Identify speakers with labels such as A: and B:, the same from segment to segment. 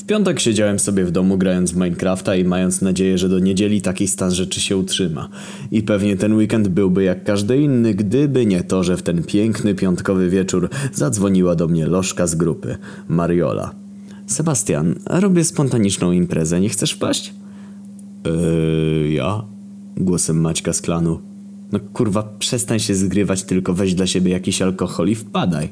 A: W piątek siedziałem sobie w domu grając w Minecrafta i mając nadzieję, że do niedzieli taki stan rzeczy się utrzyma. I pewnie ten weekend byłby jak każdy inny, gdyby nie to, że w ten piękny piątkowy wieczór zadzwoniła do mnie lożka z grupy, Mariola. Sebastian, robię spontaniczną imprezę, nie chcesz wpaść? Eee, ja? Głosem Maćka z klanu. No kurwa, przestań się zgrywać, tylko weź dla siebie jakiś alkohol i wpadaj.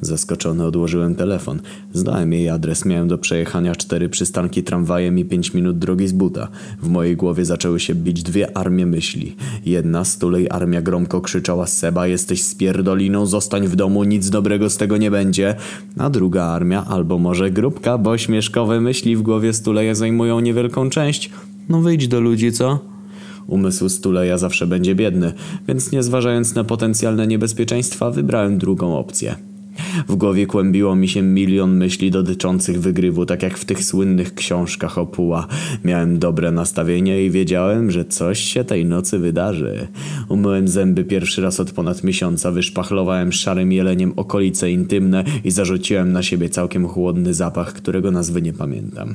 A: Zaskoczony odłożyłem telefon. Znałem jej adres, miałem do przejechania cztery przystanki tramwajem i pięć minut drogi z buta. W mojej głowie zaczęły się bić dwie armie myśli. Jedna, stulej armia gromko krzyczała Seba, jesteś spierdoliną, zostań w domu, nic dobrego z tego nie będzie. A druga armia, albo może grupka, bo śmieszkowe myśli w głowie stuleja zajmują niewielką część. No wyjdź do ludzi, co? Umysł stuleja zawsze będzie biedny, więc nie zważając na potencjalne niebezpieczeństwa, wybrałem drugą opcję. W głowie kłębiło mi się milion myśli dotyczących wygrywu, tak jak w tych słynnych książkach o Puła. Miałem dobre nastawienie i wiedziałem, że coś się tej nocy wydarzy. Umyłem zęby pierwszy raz od ponad miesiąca, wyszpachlowałem szarym jeleniem okolice intymne i zarzuciłem na siebie całkiem chłodny zapach, którego nazwy nie pamiętam.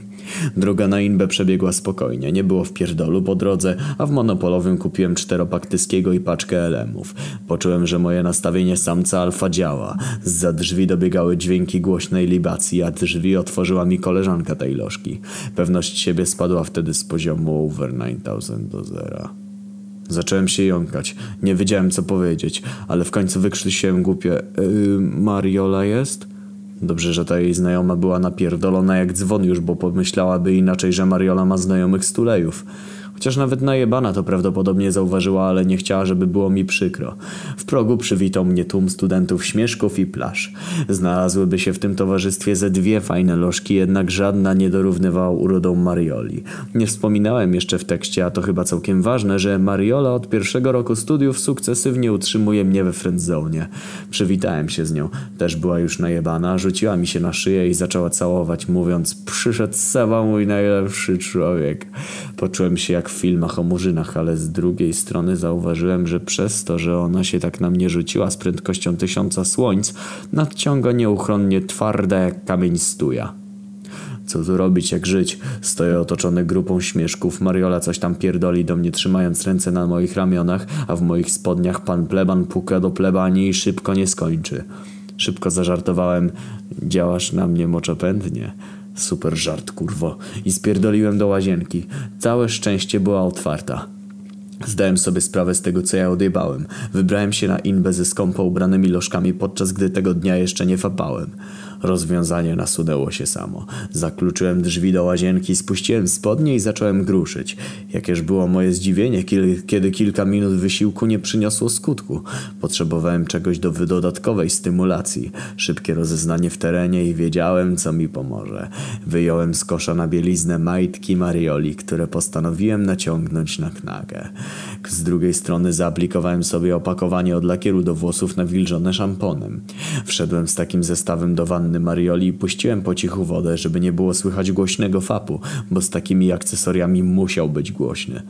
A: Droga na inbę przebiegła spokojnie, nie było w pierdolu po drodze, a w monopolowym kupiłem czteropak tyskiego i paczkę elemów. Poczułem, że moje nastawienie samca alfa działa. Za drzwi dobiegały dźwięki głośnej libacji, a drzwi otworzyła mi koleżanka tej lożki. Pewność siebie spadła wtedy z poziomu over 9000 do zera. Zacząłem się jąkać. Nie wiedziałem co powiedzieć, ale w końcu wykrztusiłem głupie yy, Mariola jest? Dobrze, że ta jej znajoma była napierdolona jak dzwon już, bo pomyślałaby inaczej, że Mariola ma znajomych stulejów. Chociaż nawet najebana to prawdopodobnie zauważyła, ale nie chciała, żeby było mi przykro. W progu przywitał mnie tłum studentów śmieszków i plaż. Znalazłyby się w tym towarzystwie ze dwie fajne lożki, jednak żadna nie dorównywała urodą Marioli. Nie wspominałem jeszcze w tekście, a to chyba całkiem ważne, że Mariola od pierwszego roku studiów sukcesywnie utrzymuje mnie we friendzone. Przywitałem się z nią. Też była już najebana, rzuciła mi się na szyję i zaczęła całować, mówiąc przyszedł Seba, mój najlepszy człowiek. Poczułem się jak filmach o murzynach, ale z drugiej strony zauważyłem, że przez to, że ona się tak na mnie rzuciła z prędkością tysiąca słońc, nadciąga nieuchronnie twarda jak kamień stuja. Co tu robić, jak żyć? Stoję otoczony grupą śmieszków. Mariola coś tam pierdoli do mnie, trzymając ręce na moich ramionach, a w moich spodniach pan pleban puka do plebanii i szybko nie skończy. Szybko zażartowałem. Działasz na mnie moczopędnie. Super żart, kurwo. I spierdoliłem do łazienki. Całe szczęście była otwarta. Zdałem sobie sprawę z tego, co ja odjebałem. Wybrałem się na inbę ze skąpo ubranymi lożkami, podczas gdy tego dnia jeszcze nie fapałem. Rozwiązanie nasunęło się samo. Zakluczyłem drzwi do łazienki, spuściłem spodnie i zacząłem gruszyć. Jakież było moje zdziwienie, kiedy kilka minut wysiłku nie przyniosło skutku. Potrzebowałem czegoś do dodatkowej stymulacji. Szybkie rozeznanie w terenie i wiedziałem, co mi pomoże. Wyjąłem z kosza na bieliznę majtki Marioli, które postanowiłem naciągnąć na knagę. Z drugiej strony zaaplikowałem sobie opakowanie od lakieru do włosów nawilżone szamponem. Wszedłem z takim zestawem do wanny Marioli i puściłem po cichu wodę, żeby nie było słychać głośnego fapu, bo z takimi akcesoriami musiał być głośny.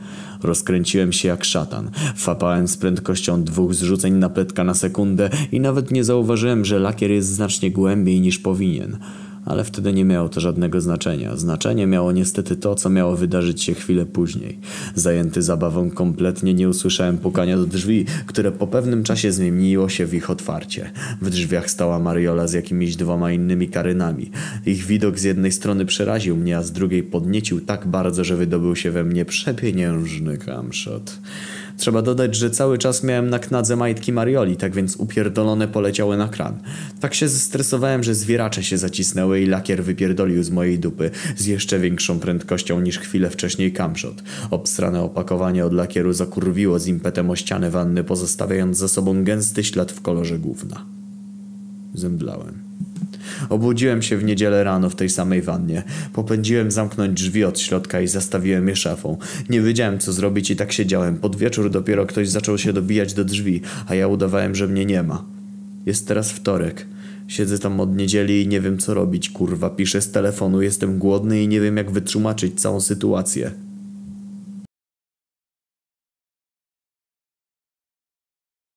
A: Rozkręciłem się jak szatan. Fapałem z prędkością dwóch zrzuceń na pletka na sekundę i nawet nie zauważyłem, że lakier jest znacznie głębiej niż powinien ale wtedy nie miało to żadnego znaczenia. Znaczenie miało niestety to, co miało wydarzyć się chwilę później. Zajęty zabawą kompletnie nie usłyszałem pukania do drzwi, które po pewnym czasie zmieniło się w ich otwarcie. W drzwiach stała Mariola z jakimiś dwoma innymi karynami. Ich widok z jednej strony przeraził mnie, a z drugiej podniecił tak bardzo, że wydobył się we mnie przepieniężny kamszot. Trzeba dodać, że cały czas miałem na knadze majtki Marioli, tak więc upierdolone poleciały na kran. Tak się zestresowałem, że zwieracze się zacisnęły i lakier wypierdolił z mojej dupy z jeszcze większą prędkością niż chwilę wcześniej kamszot. Obstrane opakowanie od lakieru zakurwiło z impetem o ścianę wanny, pozostawiając za sobą gęsty ślad w kolorze gówna. Zemdlałem. Obudziłem się w niedzielę rano w tej samej wannie. Popędziłem zamknąć drzwi od środka i zastawiłem je szafą. Nie wiedziałem co zrobić i tak siedziałem. Pod wieczór dopiero ktoś zaczął się dobijać do drzwi, a ja udawałem, że mnie nie ma. Jest teraz wtorek. Siedzę tam od niedzieli i nie wiem co robić, kurwa. Piszę z telefonu, jestem głodny i nie wiem jak wytłumaczyć całą sytuację.